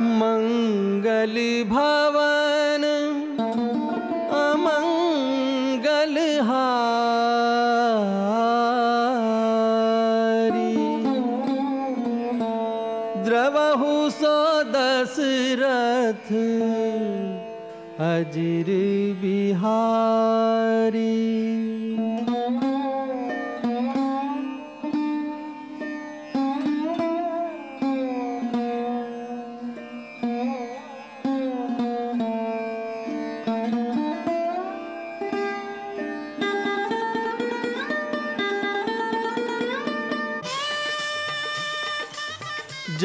मंगल भवन अमंगल हारी द्रवहु सो दशरथ अजिर बिहारी।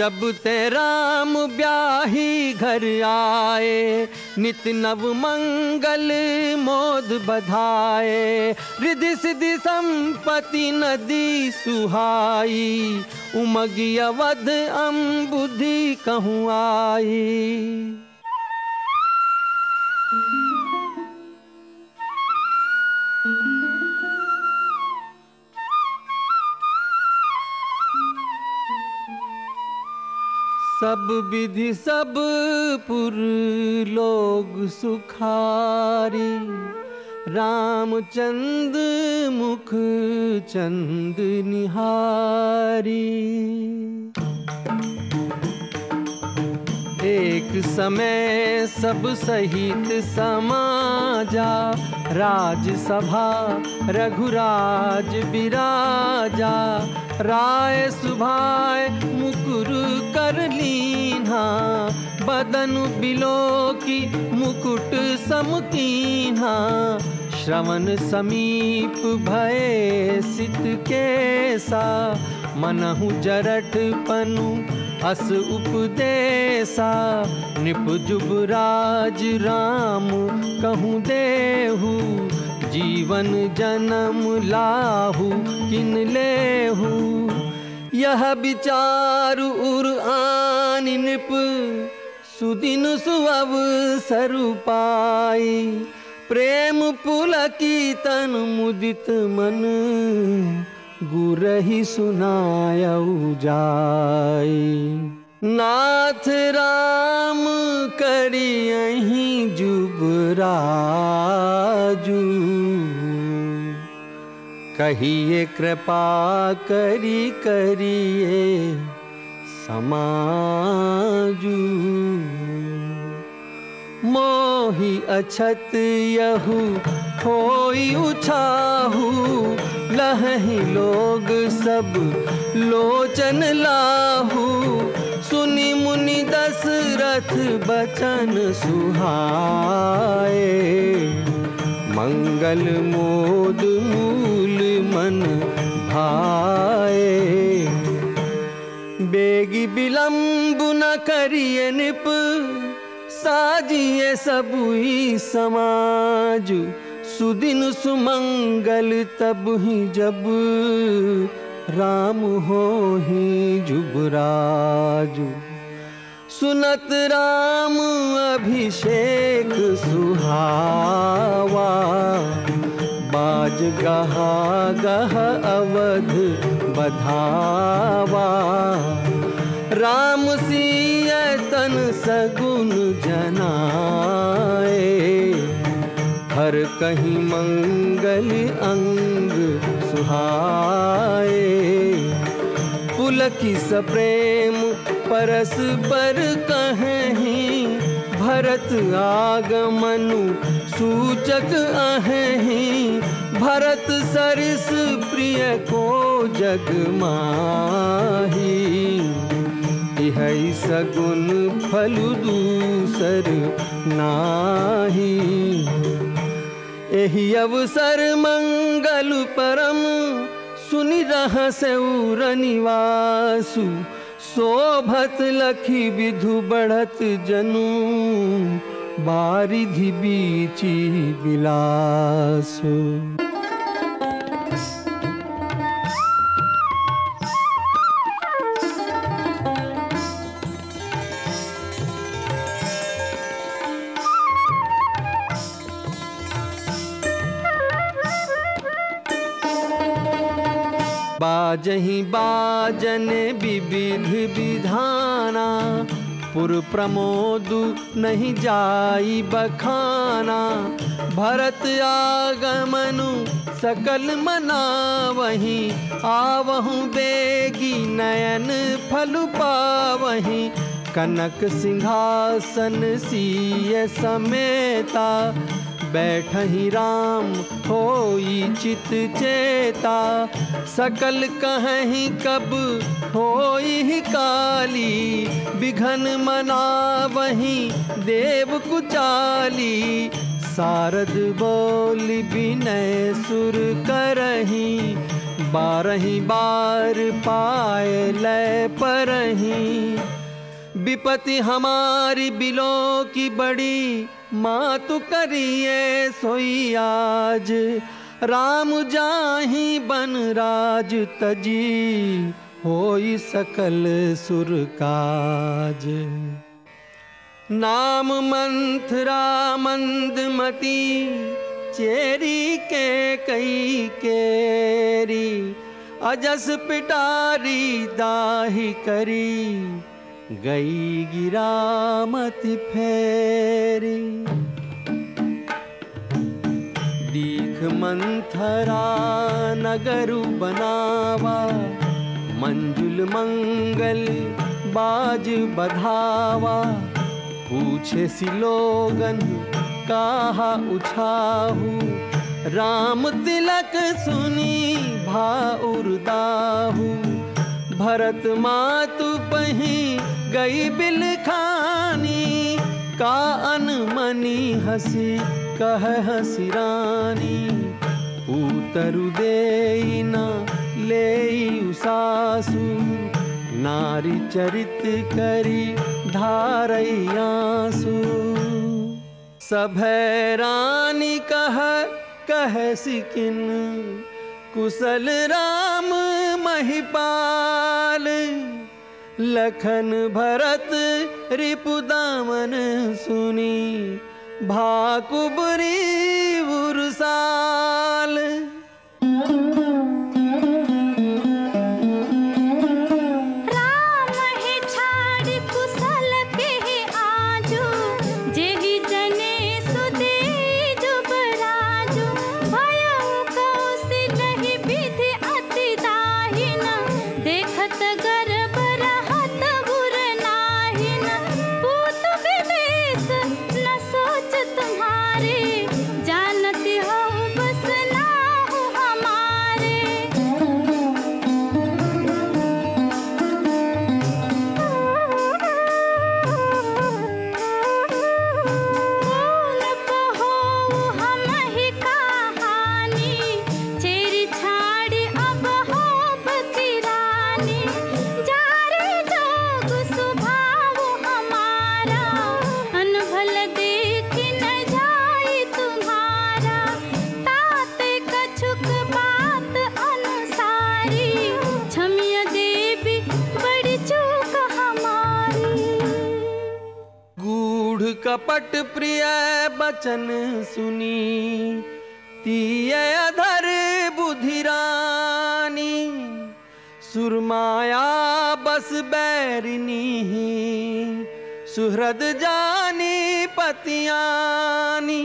जब ते राम ब्याही घर आए, नित नव मंगल मोद बधाए, रिधि सिद्धि संपति नदी सुहाई, उमगी अवध अम्बुधि कहूँ आई। सब विधि सब पुर लोग सुखारी। रामचंद मुख चंद निहारी। एक समय सब सहित समाजा, राजसभा रघुराज विराजा राय सुभाय मुकुर कर लीन्हा, बदन बिलो की मुकुट समकीन्हा श्रवण समीप भय सित केसा, मनहु जरठ पनु अस उपदेसा। निप जुबराज राम कहूँ देहु जीवन जन्म लाहु, किन लेहु? यह विचार उर आन निप, सुदिन सुअव सरु पाई प्रेम पुलकी तन मुदित मन, गुरही सुनायऊ जाई। नाथ राम करी करियही जुबराजू। कहिए कृपा करी करिए समाजू। मोहि अछत यहु होई उछाहू। लहही लोग सब लोचन लाहू। सुनि मुनि दशरथ बचन सुहाए। मंगल मोद मूल मन भाए। बेगी विलंब न करिए निप, साजिए सबुई समाजु। सुदिन सुमंगल तब ही जब राम हो ही जुबराजु सुनत राम अभिषेक सुहावा। बाज गहा गह अवध बधावा। राम सिय तन सगुन जनाए। हर कहीं मंगल अंग सुहाए पुलकी सप्रेम परस पर कहीं, भरत आगमनु सूचक अहीं भरत सरिस प्रिय को जग माही। इह सगुन फलु दूसर नाही। एहि अवसर मंगल परम सुनि रह सेउर निवासु। शोभत लखी विधु बढ़त जनु बारिधि बीची बिलासु बाजही बाजन विविध विधाना, पुर प्रमोद नहीं जाई बखाना। भरत आगमनु सकल मना वही आवहूँ बेगी नयन फल पावही। कनक सिंहासन सीय समेता बैठही राम, होई चित चेता। सकल कहीं कब होई काली। बिघन मना वही देव कुचाली। सारद बोल विनय सुर करही। बारही बार पाए लय परही। विपति हमारी बिलो की बड़ी माँ तु करिए सोई आज। राम जाही बन राज तजी। होई सकल सुर काज। नाम मंथरा मंदमती चेरी के कई केरी। अजस पिटारी दाही करी। गई गिरामति फेरी। दीख मंथरा नगरु बनावा, मंजुल मंगल बाज बधावा। पूछे सिलोगन कहा उछाहू, राम तिलक सुनी भा उर्दाहू भरत मातु पही गई बिल खानी, का अनमनी हसी कह हसी रानी। उतरु दे न ले सासु, नारी चरित करी धारैयासु सभै रानी कह कह सिकिन, कुशल राम महिपाल लखन भरत रिपुदामन सुनी भाकुबरी उर्साल कपट प्रिय बचन सुनी तीय अधर बुधिरानी सुरमाया बस बैरिनी सुहृद जानी पतियानी।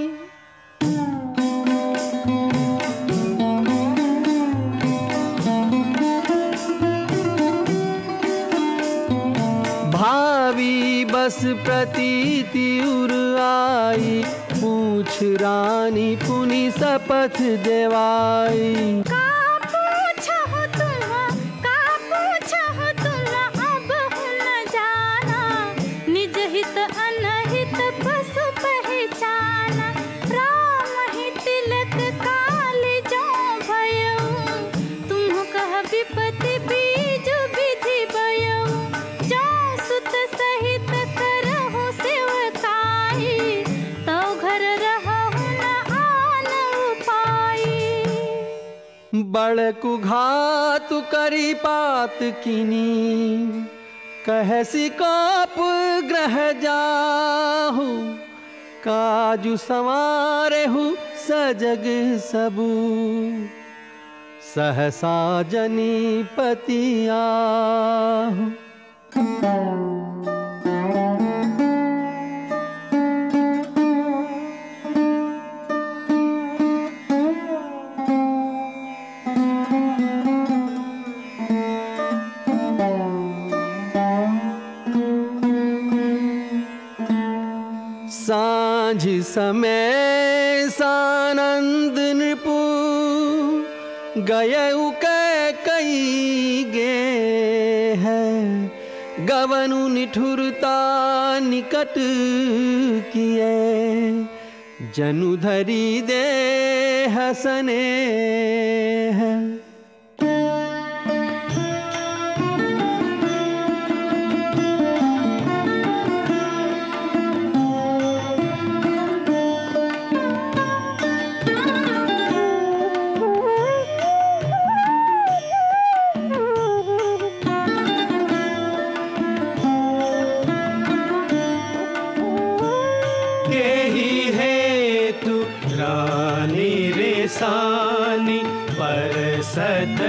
बस प्रतीति उर आई पूछ रानी पुनि शपथ देवाई बड़कु घातु करी पात किनी। कहसी काप ग्रह जाहु, काजु संवारेहु सजग सबू। सहसा जनी पतियाहु साँझ समय सानंद नृपु गय कई गे है। गवनु निठुरता निकट किए, जनु धरी दे हसने है। रानी रे परसत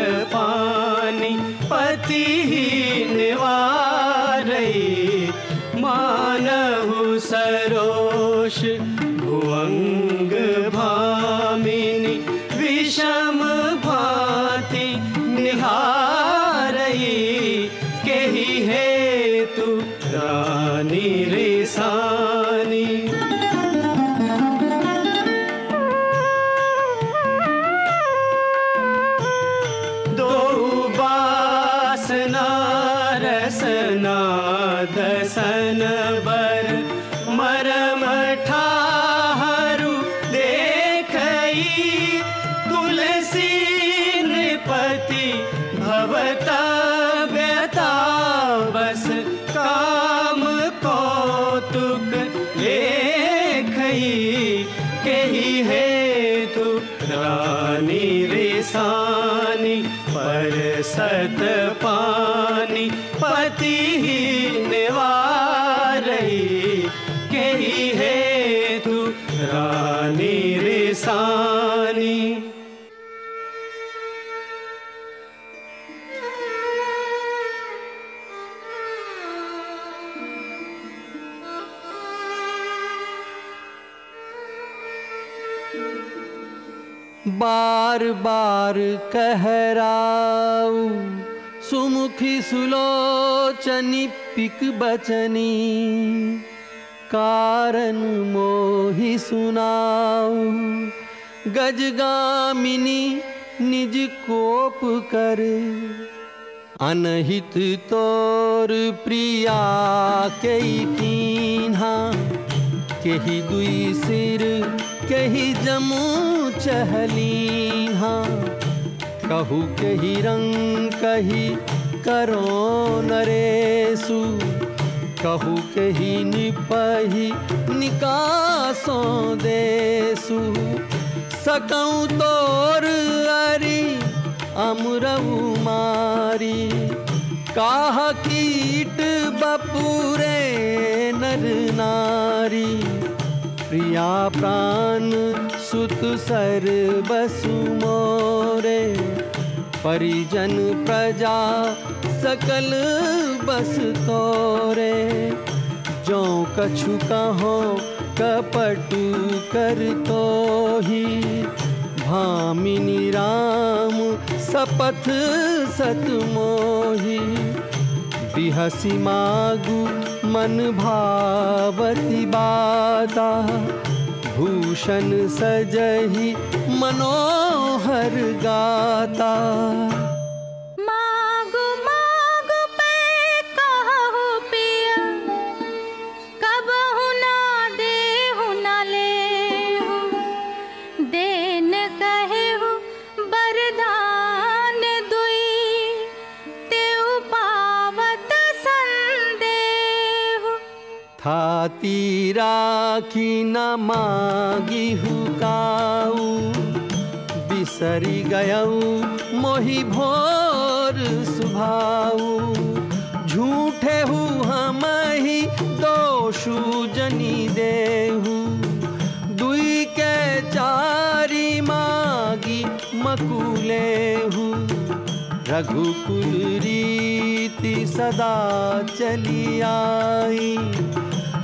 बार बार कहराऊ, सुमुखी सुलोचनी, पिक बचनी, कारण मोहि सुनाऊ। गज गजगामिनी निज कोप कर, अनहित तोर प्रिया कई कीन्हा, केही दुई सिर केही जमू चहली हाँ। कहू केही रंग, कही करो नरेसु कहू कही निपही निकासो देसु। सकऊं तोर अरी अमरऊ मारी। काह कीट बपुरे नर नारी। प्रिया प्राण, सुत सर बसु मोरे। परिजन प्रजा, सकल बस तोरे। जो कछु कहो, कपटु कर तो ही भामिनी राम सपथ सत मोही बिहसी मागु मन भावती बाता भूषण सजही मनोहर गाता। थाती राखी न मागी हुकाऊ। बिसरी गयऊ, मोहि भोर सुभाऊ। झूठे हु हम ही, दोषु जनी देहु। दुई के चारी मागी मकुलेहु रघुकुल रीति सदा चली आई।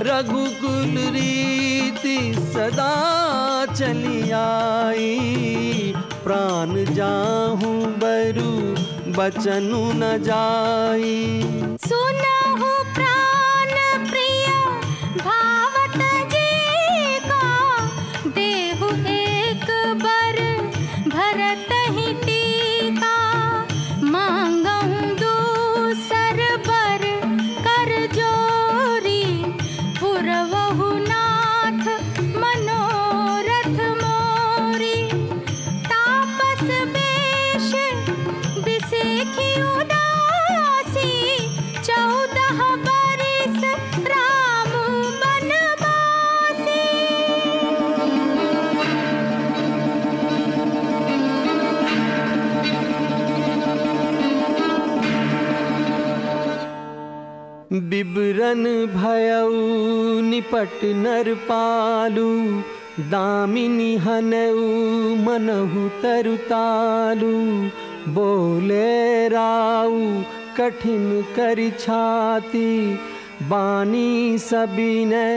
रघुकुल रीति सदा चली आई। प्राण जाहूँ बरु बचनु न जाई। निपट नर पालू दामिनी हनऊ मनहु तरुतालू बोले राऊ कठिन करि छाती बानी सबिने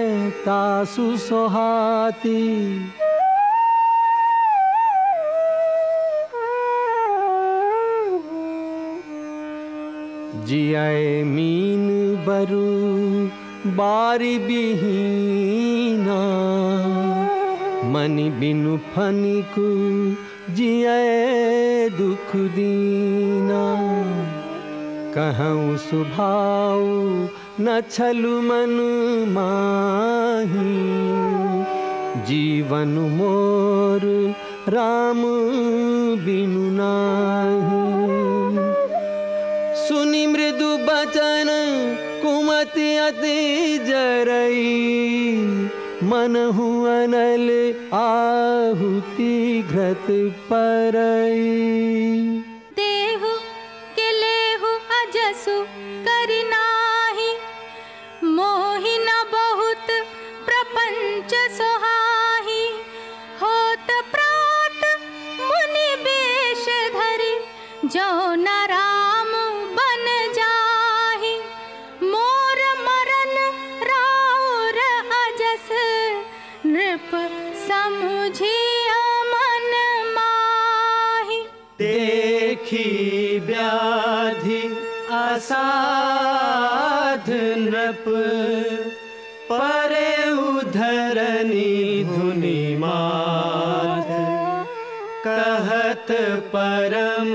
सोहाती जियाए मीन बरु बारी बिहीना। मनि बिनु फनिकु जियाए दुख दीना। कहूँ सुभाव न छलु मन माही। जीवन मोर राम बिनु नाही। सुनि मृदु बचन कुमति अति जरई मन अनल आहुति घृत परई। के लेहु अजसु असाध नृप। परे उधरनी धुनि माथ कहत परम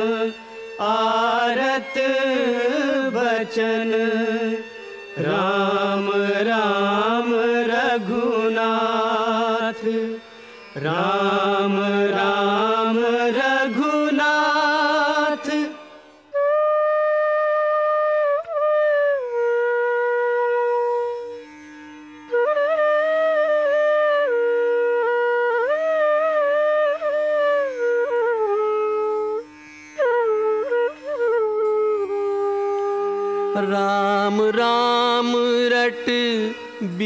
आरत बचन। राम राम रघुनाथ। राम राम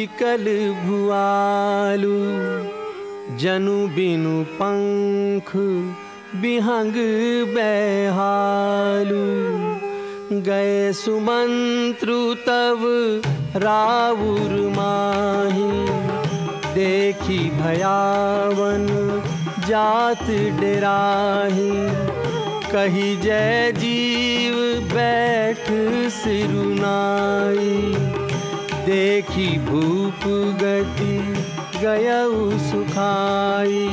बिकल भुआलू, जनु बिनु पंख बिहंग बैहालू। गए सुमंत्रु तव राउर माही, देखी भयावन जात डेराही। कही जय जीव बैठ सिरुनाई देखी भूप गति गयऊ सुखाई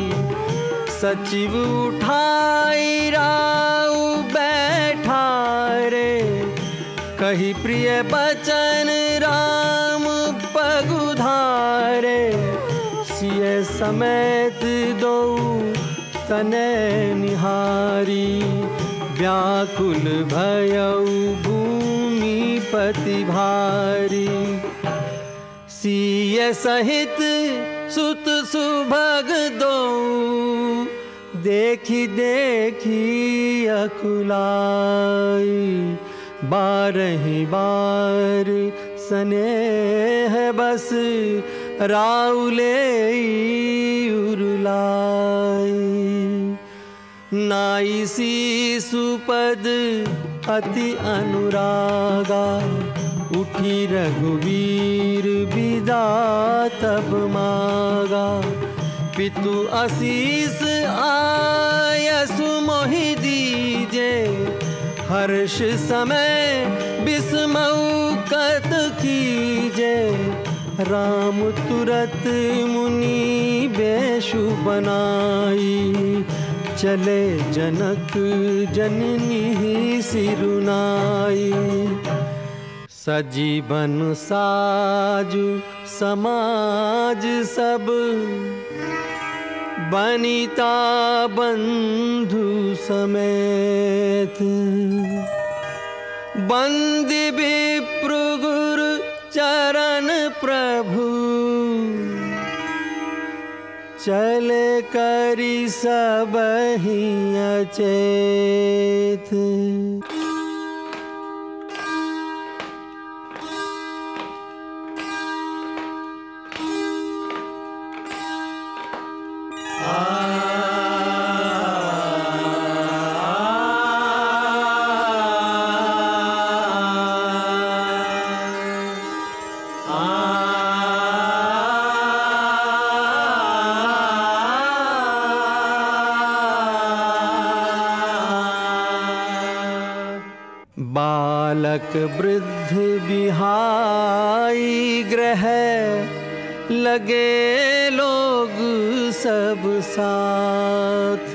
सचिव उठाई राउ बैठा रे। कही प्रिय बचन, राम पगुधारे सिय समेत दो तने निहारी। व्याकुल भयऊ भूमि पति भारी। सिय सहित सुत सुभग दो। देखी देखी अकुलाई, बारही बार स्नेह बस, राउले उरुलाई। नाई सी सुपद अति अनुरागा। उठी रघुवीर विदा तब मागा। पितु आशीष आयसु मोहि दीजे। हर्ष समय बिस्मऊ कत कीजे। राम तुरत मुनि बेशु बनाई। चले जनक जननी सिरुनाई। सजीवन साजु समाज सब। बनिता बंधु समेत। बंदी विप्र गुरु चरण प्रभु। चले करी सब ही अचेत लगे लोग सब साथ।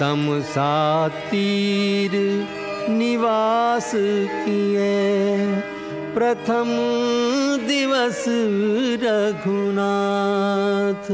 तम सा निवास किए। प्रथम दिवस रघुनाथ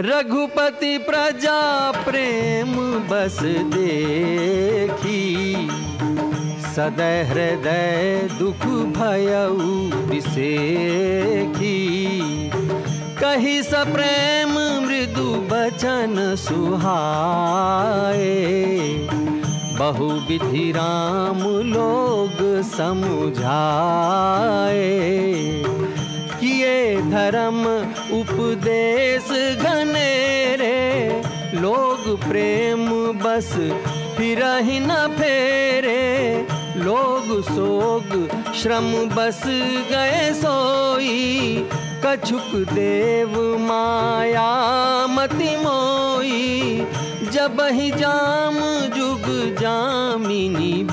रघुपति प्रजा प्रेम बस देखी। सदै हृदय दुख भयऊ विसेखी कही स प्रेम मृदु बचन सुहाए। बहु विधि राम लोग समुझाए। किए धर्म उपदेश घनेरे लोग प्रेम बस फिर न फेरे। लोग सोग श्रम बस गए सोई। कछुक देव माया मति मोई। जब ही जाम जुग जामिनी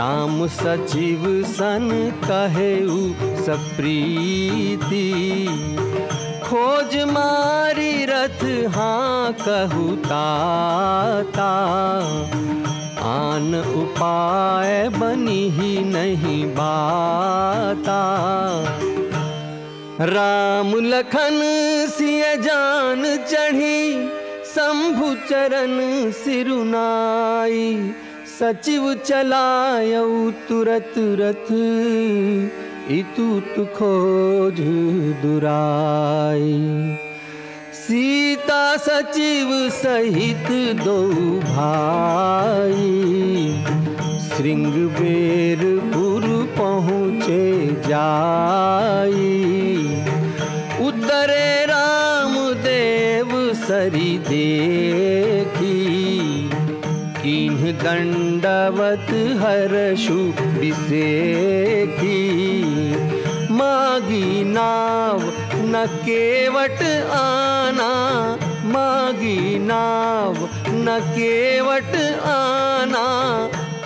राम सचिव सन कहेऊ सप्रीति खोज मारी रथ हाँ कहू ताता। आन उपाय बनी ही नहीं बाता। राम लखन सिय जान चढ़ी, शंभु चरण सिरुनाई। सचिव चलायऊ तुरत रथ, इतुत खोज दुराई। सीता सचिव सहित दो भाई, श्रृंग बेरपुर पहुँचे जाई। उतरे राम देव सरी दंडवत हर्षु विसेखी। मागी नाव न केवट आना, मागी नाव न केवट आना।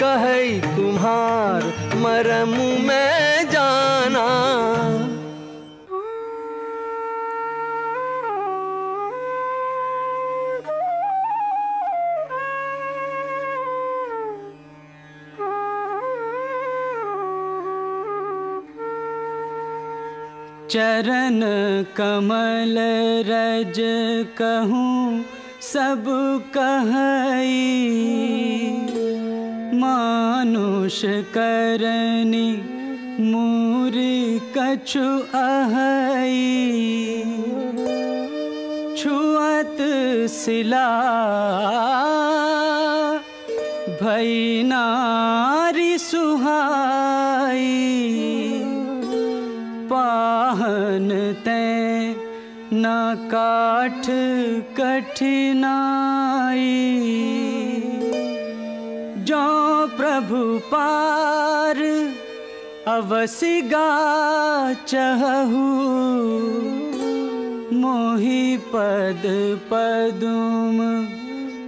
कहे तुम्हार मरम में जाना। चरण कमल रज कहूँ, सब कहई। मानुष करनी मूरी कछु अहई। छुअत सिला भई नारी सुहाई। काठ कठिनाई। जो प्रभु पार अवसि गा चहु मोहि पद पदुम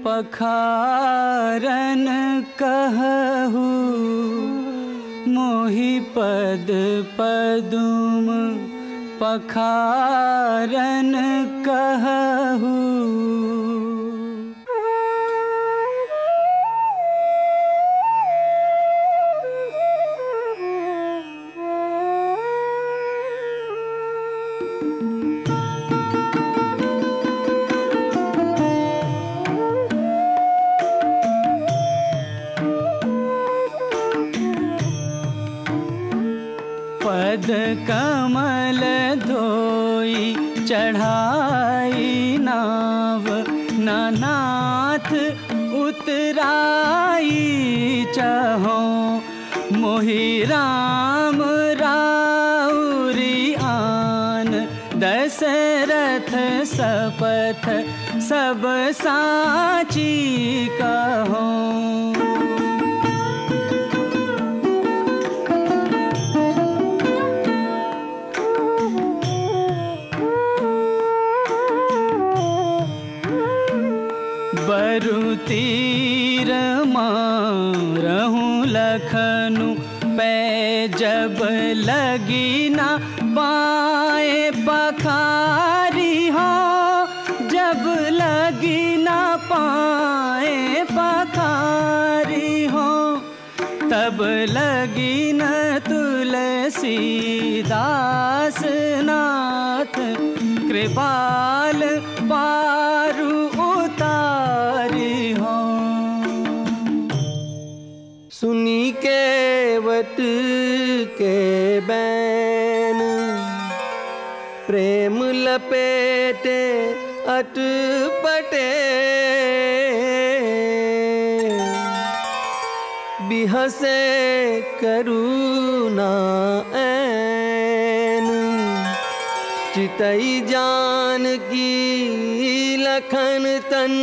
पखारन कहू मोहि पद पदुम पखारन कहू राम राउरी आन दशरथ सपथ सब साची कहो लगी लपेटे अटपटे। बिहसे करुणा ऐन। चितई जान की लखन तन।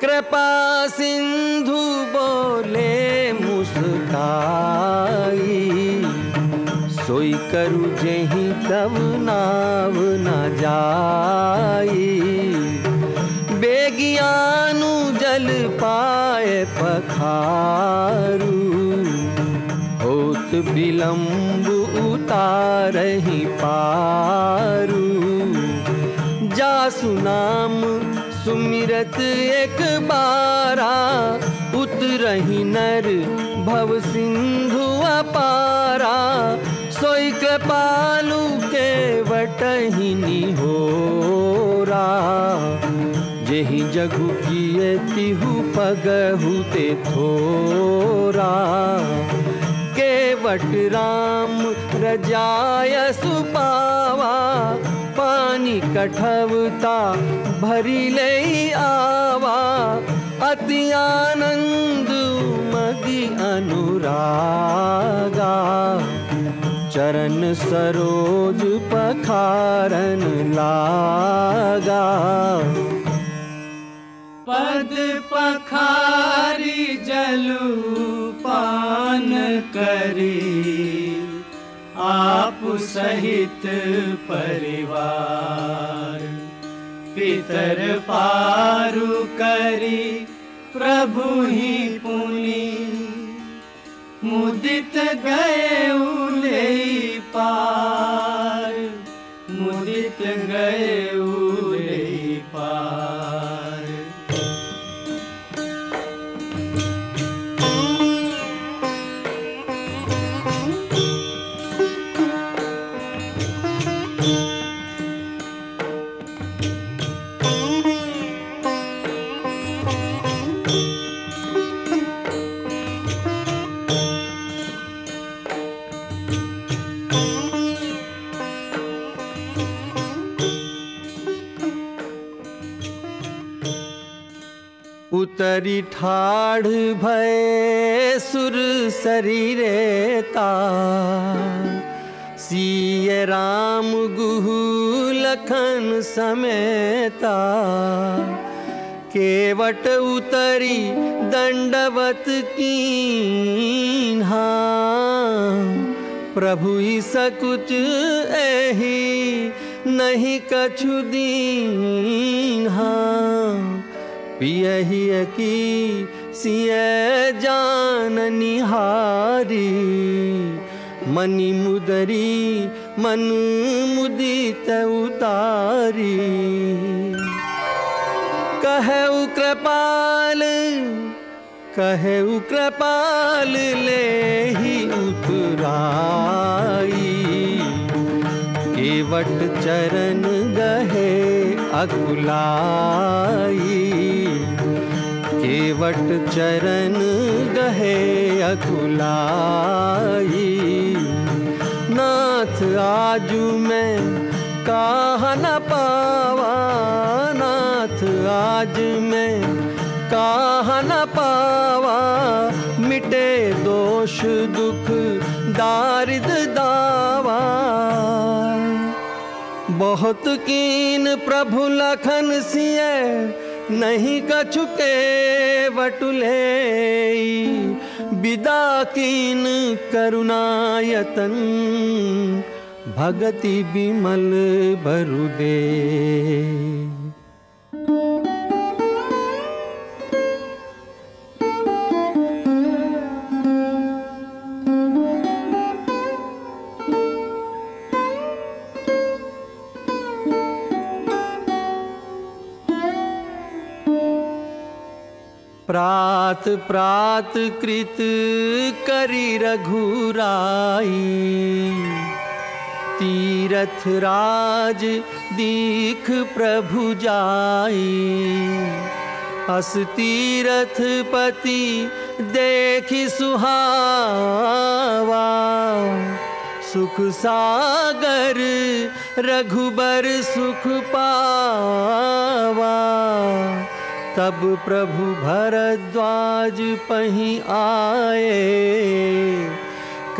कृपा सिंधु बोले मुस्काई सोई करु जेहि तब नाव न जाई। बेगियानु जल पाए पखारू। होत विलंब उतारही पारू। जासु नाम सुमिरत एक बारा। उतरही नर भव सिंधु अपारा। सोई कृपालु के वटहिनी होरा जही जगु किए तिहु पगहु ते थोरा। के केवट राम रजाय सुपावा, पानी कठवता भरी ले आवा। अति आनंद मगी अनुरागा। चरण सरोज पखारन लागा। पद पखारी जलु पान करी, आप सहित परिवार। पितर पारु करी, प्रभु ही पुनि। मुदित गए उले पार। मुदित गए उतरी ठाढ़ भय, सुर शरीरे ता सीय राम गुहु लखन समेता। केवट उतरी दंडवत की प्रभु ही सकुच एही नहीं कछु दीन्हा। पियही की सिय जान निहारी मनि मुदरी मन मुदित उतारी। कहु कृपाल कहु कृपाल ले ही उतराई। केवट चरण गहे अकुलाई। केवट चरण गहे अकुलाई। नाथ आजू मैं कहा न पावा। नाथ आज मैं कहा न पावा। मिटे दोष दुख दारिद दावा। बहुत कीन प्रभु लखन सिय नहीं कछुके वटुले विदाकीन करुणायतन भगति विमल भरुदे। प्रात प्रात कृत करी रघुराई। तीरथ राज दीख प्रभु जाई। अस तीरथ पति देखी सुहावा। सुख सागर रघुबर सुख पावा। तब प्रभु भरद्वाज पही आए।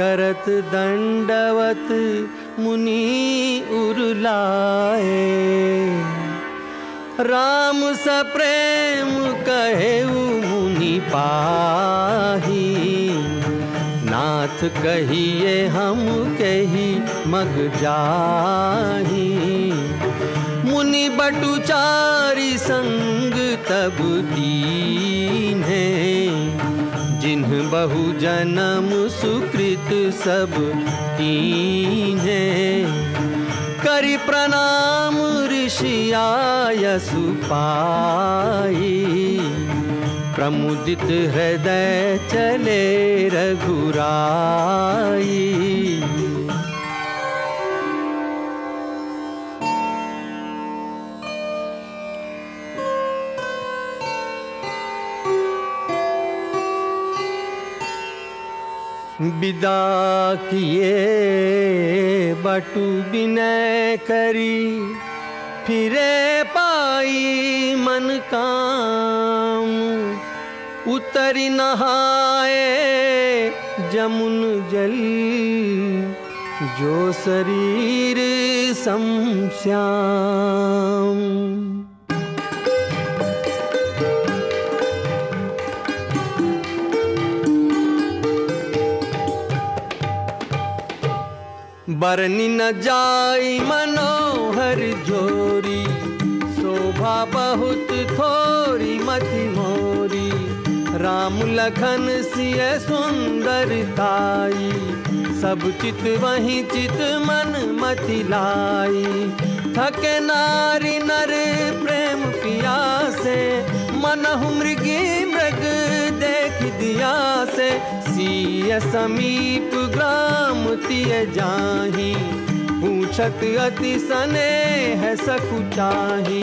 करत दंडवत मुनि उरलाए। राम सप्रेम कहे मुनि पाही। नाथ कहिए हम कही मग जाही। मुनि बटुचारी संग तब दीन है। जिन्ह बहु जन्म सुकृत सब कीन है। करि प्रणाम ऋषि आयसु पाई। प्रमुदित हृदय चले रघुराई विदा किए बटु विनय करी। फिरे पाई मन काम उतरी नहाए जमुन जल। जो शरीर समश्याम बरनी न जाई मनोहर जोरी शोभा बहुत थोड़ी मति मोरी। राम लखन सिय सुंदरताई सब चित वही चित मन मति लाई। थके नारी नर प्रेम पिया से मनहु मृगी दिया से सीय समीप ग्राम तिय जाही। पूछत अति सने है सकुचाही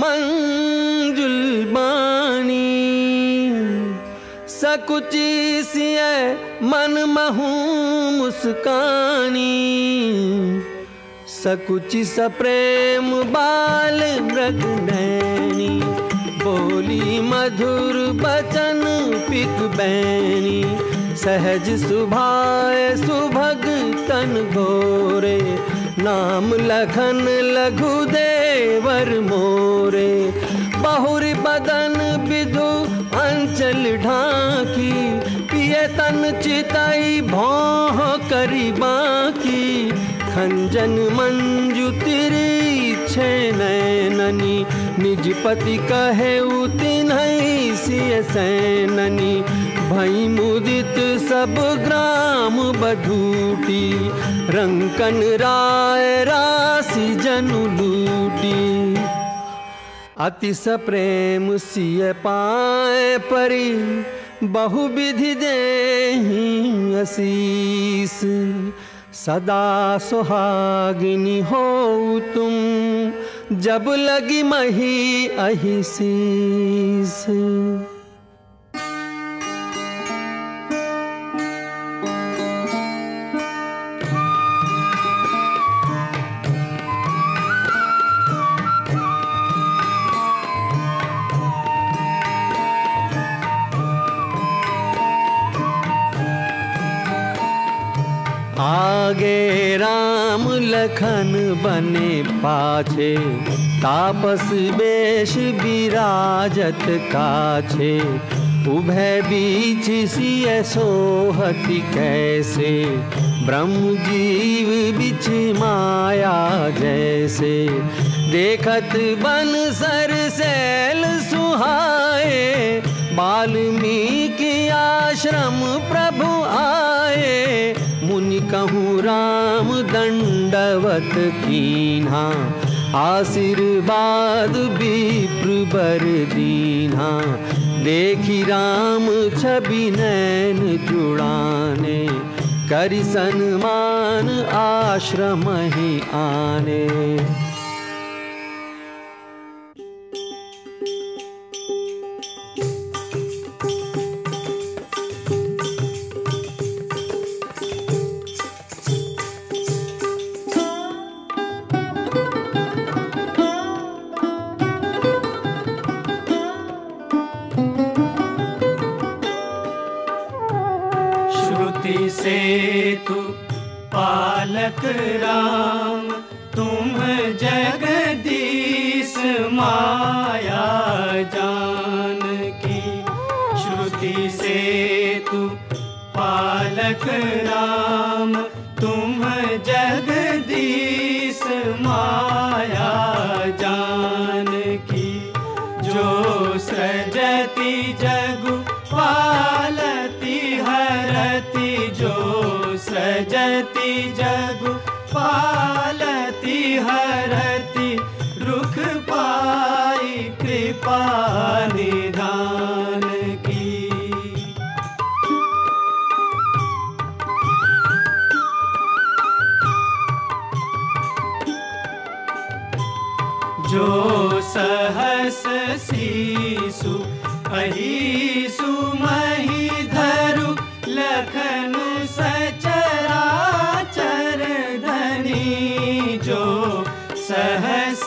मंजुल बानी। मन महू मुस्कानी। सकुचि सप्रेम बाल मृग नैनी। बोली मधुर बचन पिक बैनी। सहज सुभाए सुभग तन गोरे नाम लखन लघु देवर मोरे, बहुर बदन विदु अंचल ढाकी पिय तन चिताई भौह करी बाकी। खंजन मंजु तिरी छे नैननी, निज पति कहे उतिन्हई सिय सैननी। भई मुदित सब ग्राम बधूटी रंकन राय राशि जनु लूटी। अति प्रेम सिय पाए परी बहु विधि दे सदा सुहागिनी हो तुम, जब लगी मही अहिशीस लखन बने पाछे, तापस बेश विराजत काछे। उभय बीच सिय सोहति कैसे ब्रह्म जीव बिच माया जैसे। देखत बन सर सैल सुहाए वाल्मीकि आश्रम प्रभु आए मुनि कहूँ राम दंडवत कीन्हा आशीर्वाद विप्र बर दीन्हा। देखी राम छवि नैन जुड़ाने करि सन्मान आश्रम ही आने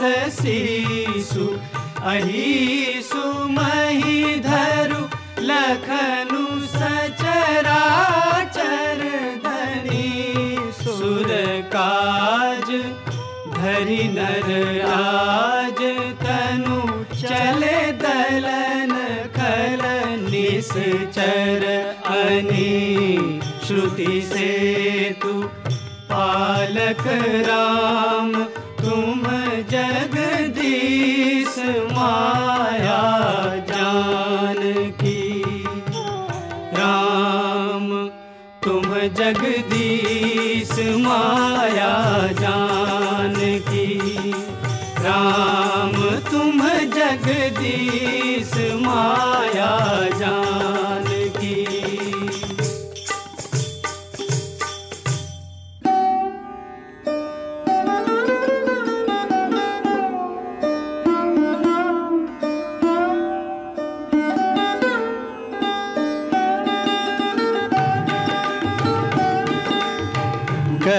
सहस शीसु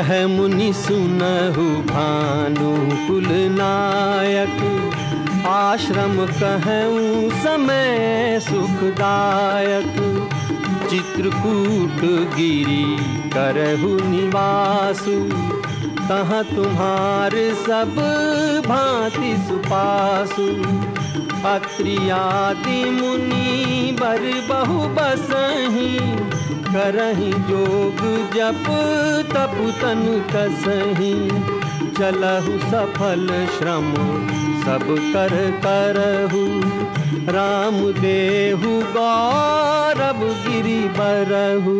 कह मुनि सुनहु भानु कुल नायक। आश्रम कहूँ समय सुखदायक। चित्रकूट गिरी करहु निवासु। तहाँ तुम्हार सब भांति सुपासु। अत्रियादि मुनि बर बहु बसही। करही जोग जप तप तनु कसही चलहु सफल श्रम, सब कर करहु। राम देहु गौरव गिरि बरहु।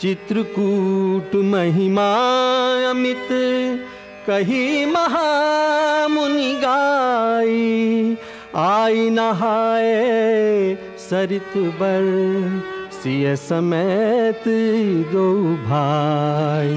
चित्रकूट महिमा अमित, कही महामुनि गाई। आई नहाए सरित बर समेत दो भाई